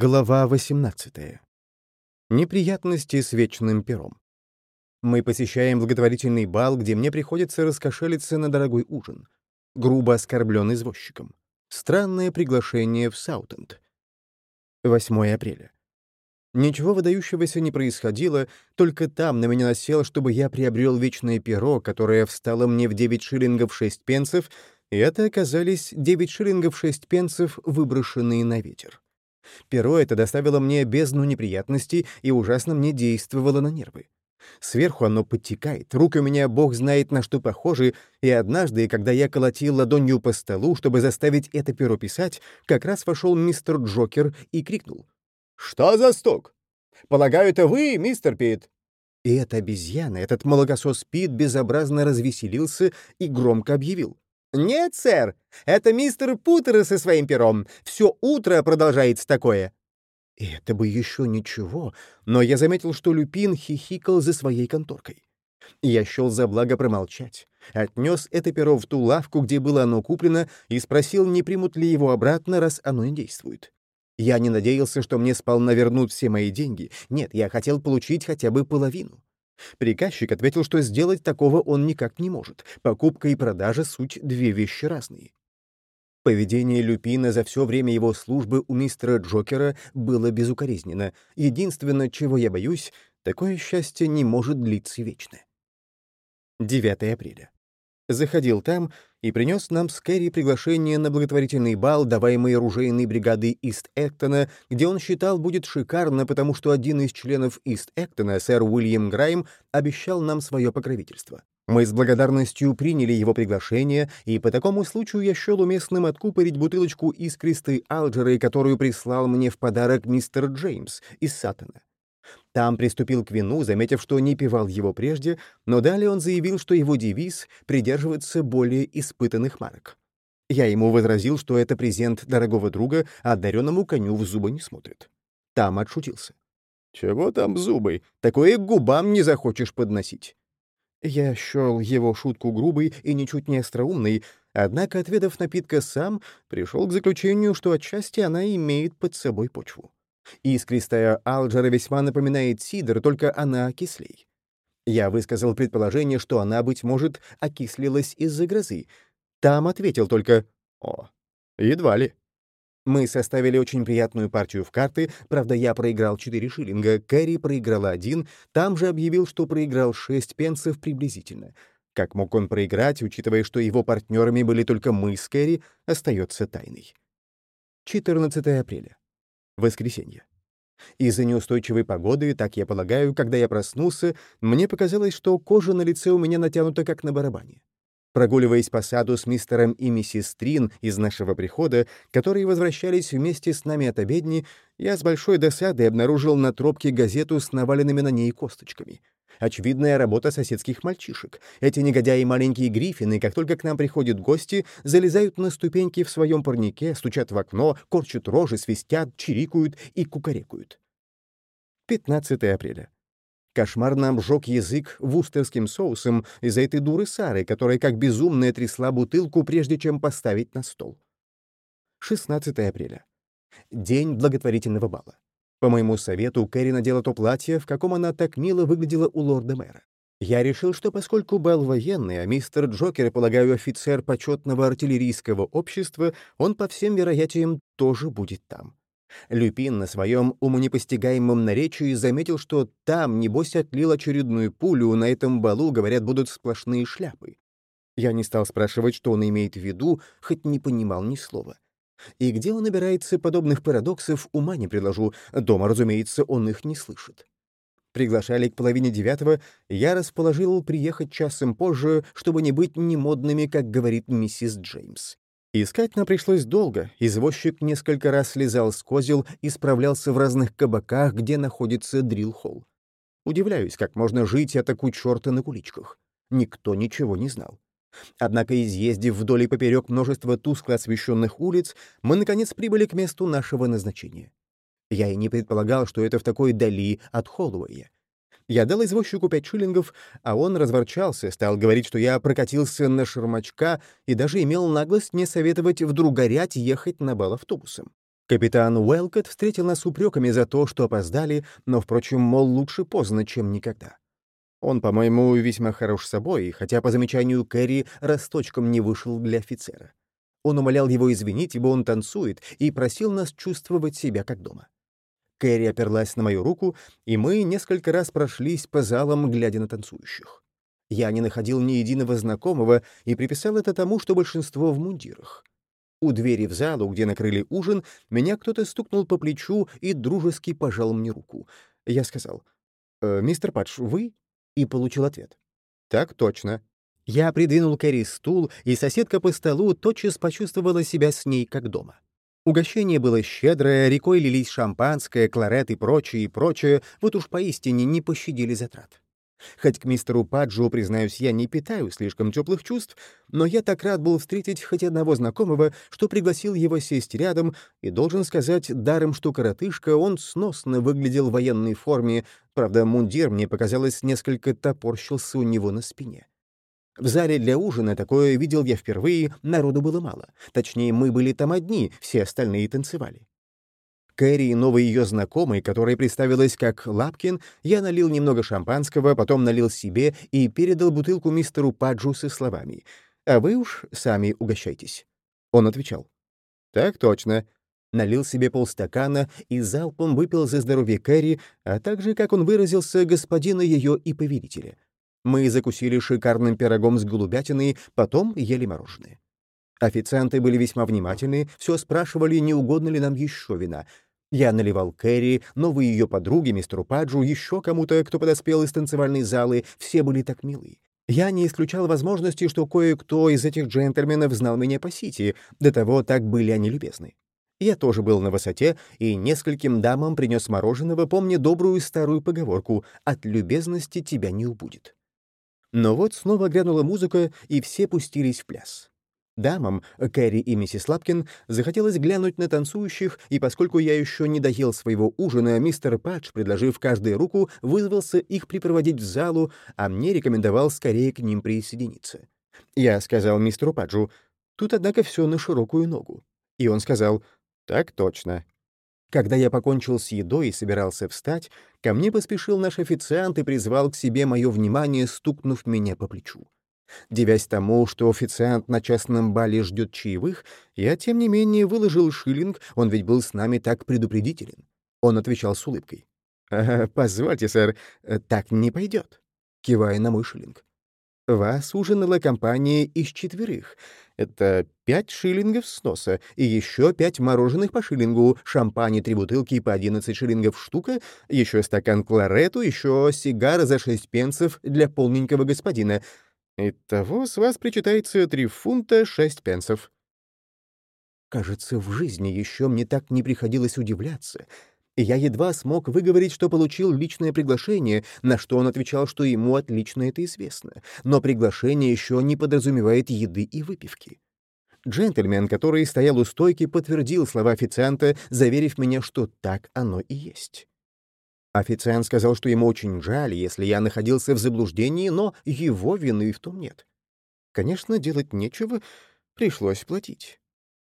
Глава 18. Неприятности с вечным пером. Мы посещаем благотворительный бал, где мне приходится раскошелиться на дорогой ужин. Грубо оскорблен извозчиком. Странное приглашение в Саутенд. 8 апреля. Ничего выдающегося не происходило, только там на меня насело, чтобы я приобрел вечное перо, которое встало мне в 9 шиллингов 6 пенсов, и это оказались 9 шиллингов 6 пенсов, выброшенные на ветер. Перо это доставило мне бездну неприятностей и ужасно мне действовало на нервы. Сверху оно подтекает, руки у меня бог знает на что похожи, и однажды, когда я колотил ладонью по столу, чтобы заставить это перо писать, как раз вошел мистер Джокер и крикнул. «Что за стук? Полагаю, это вы, мистер Пит?» И эта обезьяна, этот молокосос Пит безобразно развеселился и громко объявил. «Нет, сэр, это мистер Путер со своим пером. Все утро продолжается такое». И это бы еще ничего, но я заметил, что Люпин хихикал за своей конторкой. Я счел за благо промолчать. Отнес это перо в ту лавку, где было оно куплено, и спросил, не примут ли его обратно, раз оно не действует. Я не надеялся, что мне сполна вернут все мои деньги. Нет, я хотел получить хотя бы половину. Приказчик ответил, что сделать такого он никак не может. Покупка и продажа — суть две вещи разные. Поведение Люпина за все время его службы у мистера Джокера было безукоризненно. Единственное, чего я боюсь, такое счастье не может длиться вечно. 9 апреля. Заходил там и принес нам с Кэрри приглашение на благотворительный бал, даваемый оружейной бригады Ист-Эктона, где он считал будет шикарно, потому что один из членов Ист-Эктона, сэр Уильям Грайм, обещал нам свое покровительство. Мы с благодарностью приняли его приглашение, и по такому случаю я счел уместным откупорить бутылочку искристой алджеры, которую прислал мне в подарок мистер Джеймс из Саттона. Там приступил к вину, заметив, что не пивал его прежде, но далее он заявил, что его девиз — придерживаться более испытанных марок. Я ему возразил, что это презент дорогого друга, а одаренному коню в зубы не смотрит. Там отшутился. «Чего там зубы? Такое губам не захочешь подносить». Я счел его шутку грубой и ничуть не остроумной, однако, отведав напитка сам, пришел к заключению, что отчасти она имеет под собой почву. Искристая алджера весьма напоминает сидр, только она кислей. Я высказал предположение, что она, быть может, окислилась из-за грозы. Там ответил только «О, едва ли». Мы составили очень приятную партию в карты, правда, я проиграл 4 шиллинга, Кэрри проиграла один, там же объявил, что проиграл 6 пенсов приблизительно. Как мог он проиграть, учитывая, что его партнерами были только мы с Кэрри, остается тайной. 14 апреля. Воскресенье. Из-за неустойчивой погоды, так я полагаю, когда я проснулся, мне показалось, что кожа на лице у меня натянута как на барабане. Прогуливаясь по саду с мистером и миссис Трин из нашего прихода, которые возвращались вместе с нами от обедни, я с большой досадой обнаружил на тропке газету с наваленными на ней косточками — Очевидная работа соседских мальчишек. Эти негодяи маленькие гриффины, как только к нам приходят гости, залезают на ступеньки в своем парнике, стучат в окно, корчат рожи, свистят, чирикают и кукарекают. 15 апреля. Кошмар нам жёг язык вустерским соусом из-за этой дуры Сары, которая как безумная трясла бутылку, прежде чем поставить на стол. 16 апреля. День благотворительного бала. По моему совету, Кэрри надела то платье, в каком она так мило выглядела у лорда-мэра. Я решил, что поскольку Белл военный, а мистер Джокер, полагаю, офицер почетного артиллерийского общества, он по всем вероятиям тоже будет там. Люпин на своем умонепостигаемом наречии заметил, что там, небось, отлил очередную пулю, на этом балу, говорят, будут сплошные шляпы. Я не стал спрашивать, что он имеет в виду, хоть не понимал ни слова. И где он набирается подобных парадоксов, ума не предложу. Дома, разумеется, он их не слышит. Приглашали к половине девятого, я расположил приехать часом позже, чтобы не быть немодными, как говорит миссис Джеймс. Искать нам пришлось долго. Извозчик несколько раз слезал с козел и справлялся в разных кабаках, где находится дрилл-холл. Удивляюсь, как можно жить атаку черта на куличках. Никто ничего не знал. Однако, изъездив вдоль и поперек множество тускло освещенных улиц, мы, наконец, прибыли к месту нашего назначения. Я и не предполагал, что это в такой дали от Холлоуэя. Я дал извозчику пять шиллингов, а он разворчался, стал говорить, что я прокатился на шармачка и даже имел наглость мне советовать вдруг горять ехать на бал автобусом. Капитан Уэлкот встретил нас упреками за то, что опоздали, но, впрочем, мол, лучше поздно, чем никогда. Он, по-моему, весьма хорош собой, хотя, по замечанию Кэрри, росточком не вышел для офицера. Он умолял его извинить, ибо он танцует, и просил нас чувствовать себя как дома. Кэрри оперлась на мою руку, и мы несколько раз прошлись по залам, глядя на танцующих. Я не находил ни единого знакомого и приписал это тому, что большинство в мундирах. У двери в залу, где накрыли ужин, меня кто-то стукнул по плечу и дружески пожал мне руку. Я сказал, «Э, «Мистер Патч, вы?» И получил ответ. «Так точно». Я придвинул Кэрри стул, и соседка по столу тотчас почувствовала себя с ней как дома. Угощение было щедрое, рекой лились шампанское, кларет и прочее, и прочее, вот уж поистине не пощадили затрат. Хоть к мистеру Паджу, признаюсь, я не питаю слишком теплых чувств, но я так рад был встретить хоть одного знакомого, что пригласил его сесть рядом, и должен сказать, даром что коротышка, он сносно выглядел в военной форме, правда, мундир, мне показалось, несколько топорщился у него на спине. В зале для ужина такое видел я впервые, народу было мало. Точнее, мы были там одни, все остальные танцевали. Кэрри и новой ее знакомой, которая представилась как Лапкин, я налил немного шампанского, потом налил себе и передал бутылку мистеру Паджу со словами «А вы уж сами угощайтесь». Он отвечал «Так точно». Налил себе полстакана и залпом выпил за здоровье Кэрри, а также, как он выразился, господина ее и повелителя. Мы закусили шикарным пирогом с голубятиной, потом ели мороженое. Официанты были весьма внимательны, все спрашивали, не угодно ли нам еще вина. Я наливал Кэрри, новой ее подруге, мистеру Паджу, еще кому-то, кто подоспел из танцевальной залы, все были так милы. Я не исключал возможности, что кое-кто из этих джентльменов знал меня по сити, до того так были они любезны. Я тоже был на высоте и нескольким дамам принес мороженого, помня добрую старую поговорку «от любезности тебя не убудет». Но вот снова грянула музыка, и все пустились в пляс. Дамам, Кэрри и миссис Лапкин, захотелось глянуть на танцующих, и поскольку я еще не доел своего ужина, мистер Патч, предложив каждой руку, вызвался их припроводить в залу, а мне рекомендовал скорее к ним присоединиться. Я сказал мистеру Паджу, «Тут, однако, все на широкую ногу». И он сказал, «Так точно». Когда я покончил с едой и собирался встать, ко мне поспешил наш официант и призвал к себе мое внимание, стукнув меня по плечу. Девясь тому, что официант на частном бале ждет чаевых, я, тем не менее, выложил шиллинг, он ведь был с нами так предупредителен. Он отвечал с улыбкой. «Позвольте, сэр, так не пойдет», кивая на мой шиллинг. «Вас ужинала компания из четверых. Это пять шиллингов с носа и еще пять мороженых по шиллингу, шампань три бутылки по одиннадцать шиллингов штука, еще стакан кларету, еще сигара за шесть пенсов для полненького господина. Итого с вас причитается три фунта шесть пенсов. Кажется, в жизни еще мне так не приходилось удивляться. Я едва смог выговорить, что получил личное приглашение, на что он отвечал, что ему отлично это известно. Но приглашение еще не подразумевает еды и выпивки. Джентльмен, который стоял у стойки, подтвердил слова официанта, заверив меня, что так оно и есть. Официант сказал, что ему очень жаль, если я находился в заблуждении, но его вины в том нет. Конечно, делать нечего, пришлось платить.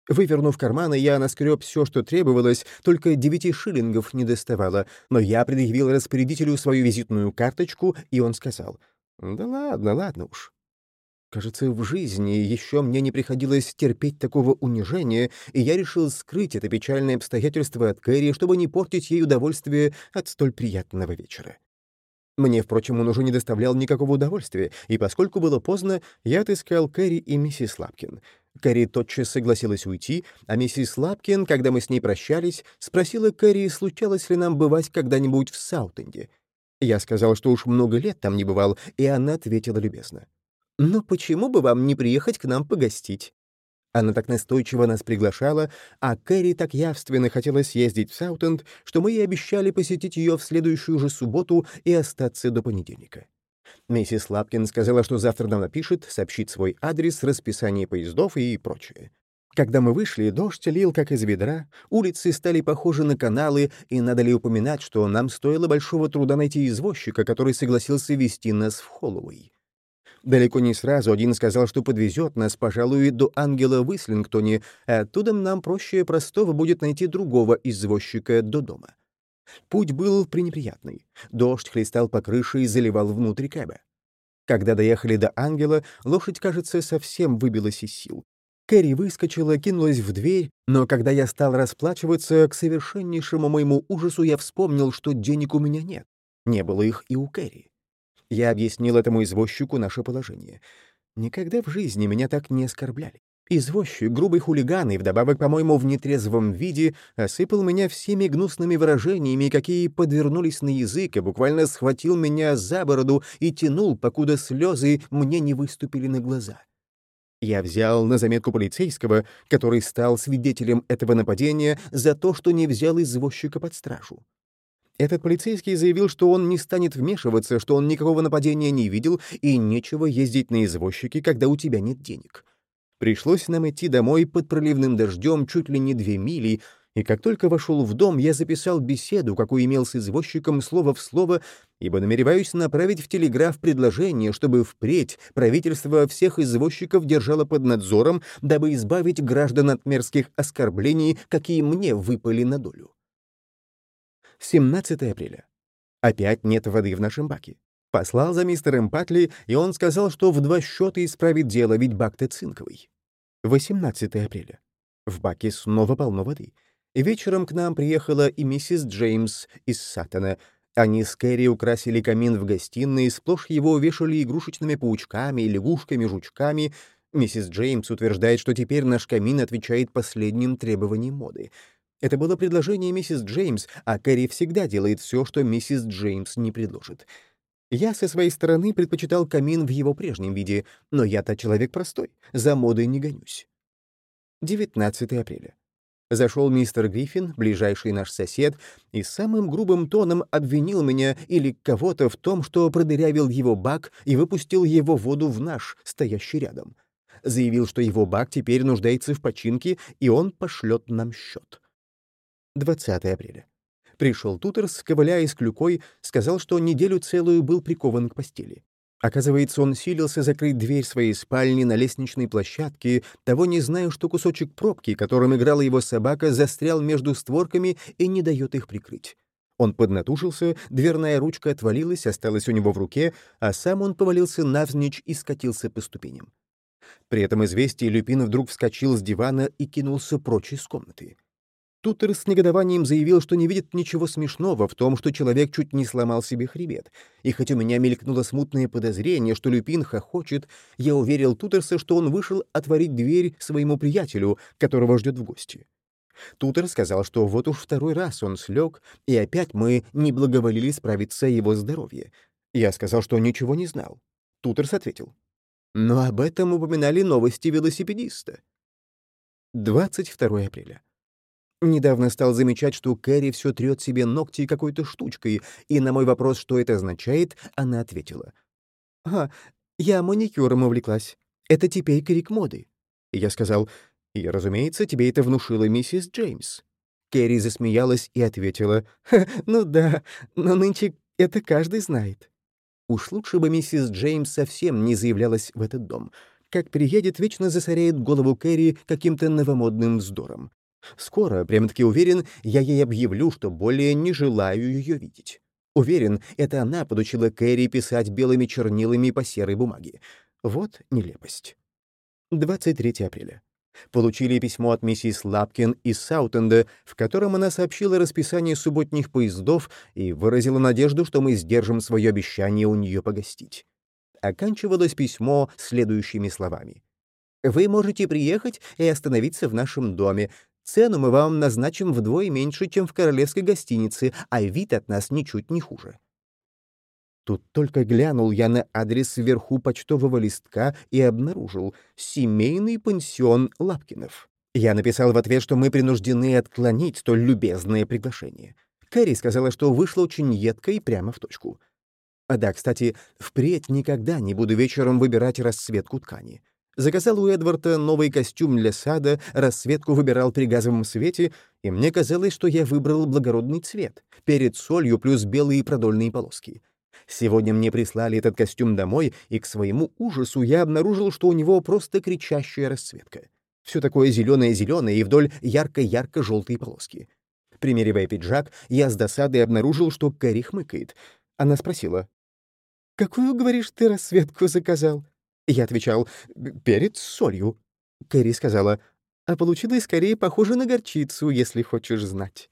Вывернув карманы, я наскреб все, что требовалось, только девяти шиллингов не доставало, но я предъявил распорядителю свою визитную карточку, и он сказал, «Да ладно, ладно уж». Кажется, в жизни еще мне не приходилось терпеть такого унижения, и я решил скрыть это печальное обстоятельство от Кэрри, чтобы не портить ей удовольствие от столь приятного вечера. Мне, впрочем, он уже не доставлял никакого удовольствия, и поскольку было поздно, я отыскал Кэрри и миссис Лапкин. Кэрри тотчас согласилась уйти, а миссис Лапкин, когда мы с ней прощались, спросила Кэрри, случалось ли нам бывать когда-нибудь в Саутенде. Я сказал, что уж много лет там не бывал, и она ответила любезно. «Но почему бы вам не приехать к нам погостить?» Она так настойчиво нас приглашала, а Кэрри так явственно хотела съездить в Саутенд, что мы ей обещали посетить ее в следующую же субботу и остаться до понедельника. Миссис Лапкин сказала, что завтра нам напишет, сообщит свой адрес, расписание поездов и прочее. Когда мы вышли, дождь лил как из ведра, улицы стали похожи на каналы, и надо ли упоминать, что нам стоило большого труда найти извозчика, который согласился вести нас в Холлоуэй. Далеко не сразу один сказал, что подвезет нас, пожалуй, до ангела в Ислингтоне, а оттуда нам проще простого будет найти другого извозчика до дома. Путь был пренеприятный. Дождь хлестал по крыше и заливал внутрь кэба. Когда доехали до ангела, лошадь, кажется, совсем выбилась из сил. Кэрри выскочила, кинулась в дверь, но когда я стал расплачиваться, к совершеннейшему моему ужасу я вспомнил, что денег у меня нет. Не было их и у Кэрри. Я объяснил этому извозчику наше положение. Никогда в жизни меня так не оскорбляли. Извозчик, грубый хулиган и вдобавок, по-моему, в нетрезвом виде, осыпал меня всеми гнусными выражениями, какие подвернулись на язык, и буквально схватил меня за бороду и тянул, покуда слезы мне не выступили на глаза. Я взял на заметку полицейского, который стал свидетелем этого нападения, за то, что не взял извозчика под стражу. Этот полицейский заявил, что он не станет вмешиваться, что он никакого нападения не видел и нечего ездить на извозчике, когда у тебя нет денег. Пришлось нам идти домой под проливным дождем чуть ли не две мили, и как только вошел в дом, я записал беседу, какую имел с извозчиком слово в слово, ибо намереваюсь направить в телеграф предложение, чтобы впредь правительство всех извозчиков держало под надзором, дабы избавить граждан от мерзких оскорблений, какие мне выпали на долю. 17 апреля. Опять нет воды в нашем баке. Послал за мистером Патли, и он сказал, что в два счета исправит дело, ведь бак-то цинковый. 18 апреля. В баке снова полно воды. Вечером к нам приехала и миссис Джеймс из Саттона. Они с Кэрри украсили камин в гостиной, сплошь его увешали игрушечными паучками, лягушками, жучками. Миссис Джеймс утверждает, что теперь наш камин отвечает последним требованиям моды. Это было предложение миссис Джеймс, а Кэрри всегда делает все, что миссис Джеймс не предложит. Я со своей стороны предпочитал камин в его прежнем виде, но я-то человек простой, за модой не гонюсь. 19 апреля. Зашел мистер Гриффин, ближайший наш сосед, и самым грубым тоном обвинил меня или кого-то в том, что продырявил его бак и выпустил его воду в наш, стоящий рядом. Заявил, что его бак теперь нуждается в починке, и он пошлет нам счет. 20 апреля. Пришел Тутерс, ковыляя с клюкой, сказал, что неделю целую был прикован к постели. Оказывается, он силился закрыть дверь своей спальни на лестничной площадке, того не зная, что кусочек пробки, которым играла его собака, застрял между створками и не дает их прикрыть. Он поднатужился, дверная ручка отвалилась, осталась у него в руке, а сам он повалился навзничь и скатился по ступеням. При этом известие Люпин вдруг вскочил с дивана и кинулся прочь из комнаты. Тутер с негодованием заявил, что не видит ничего смешного в том, что человек чуть не сломал себе хребет. И хоть у меня мелькнуло смутное подозрение, что Люпин хохочет, я уверил Тутерса, что он вышел отворить дверь своему приятелю, которого ждет в гости. Тутер сказал, что вот уж второй раз он слег, и опять мы не благоволили справиться его здоровье. Я сказал, что ничего не знал. Тутерс ответил. Но об этом упоминали новости велосипедиста. 22 апреля. Недавно стал замечать, что Кэрри все трет себе ногти какой-то штучкой, и на мой вопрос, что это означает, она ответила. «А, я маникюром увлеклась. Это теперь крик моды». Я сказал, «И, разумеется, тебе это внушила миссис Джеймс». Кэрри засмеялась и ответила, «Ну да, но нынче это каждый знает». Уж лучше бы миссис Джеймс совсем не заявлялась в этот дом. Как приедет, вечно засоряет голову Кэрри каким-то новомодным вздором. Скоро, прямо-таки уверен, я ей объявлю, что более не желаю ее видеть. Уверен, это она подучила Кэрри писать белыми чернилами по серой бумаге. Вот нелепость. 23 апреля. Получили письмо от миссис Лапкин из Саутенда, в котором она сообщила расписание субботних поездов и выразила надежду, что мы сдержим свое обещание у нее погостить. Оканчивалось письмо следующими словами. «Вы можете приехать и остановиться в нашем доме. Цену мы вам назначим вдвое меньше, чем в королевской гостинице, а вид от нас ничуть не хуже». Тут только глянул я на адрес вверху почтового листка и обнаружил «Семейный пансион Лапкинов». Я написал в ответ, что мы принуждены отклонить столь любезное приглашение. Кэрри сказала, что вышло очень едко и прямо в точку. А да, кстати, впредь никогда не буду вечером выбирать расцветку ткани. Заказал у Эдварда новый костюм для сада, расцветку выбирал при газовом свете, и мне казалось, что я выбрал благородный цвет, перед солью плюс белые продольные полоски. Сегодня мне прислали этот костюм домой, и к своему ужасу я обнаружил, что у него просто кричащая расцветка. Все такое зеленое-зеленое и вдоль ярко-ярко-желтые полоски. Примеривая пиджак, я с досадой обнаружил, что Кэрри хмыкает. Она спросила, «Какую, говоришь, ты расцветку заказал?» Я отвечал, «Перец с солью». Кэрри сказала, «А получилось скорее похоже на горчицу, если хочешь знать».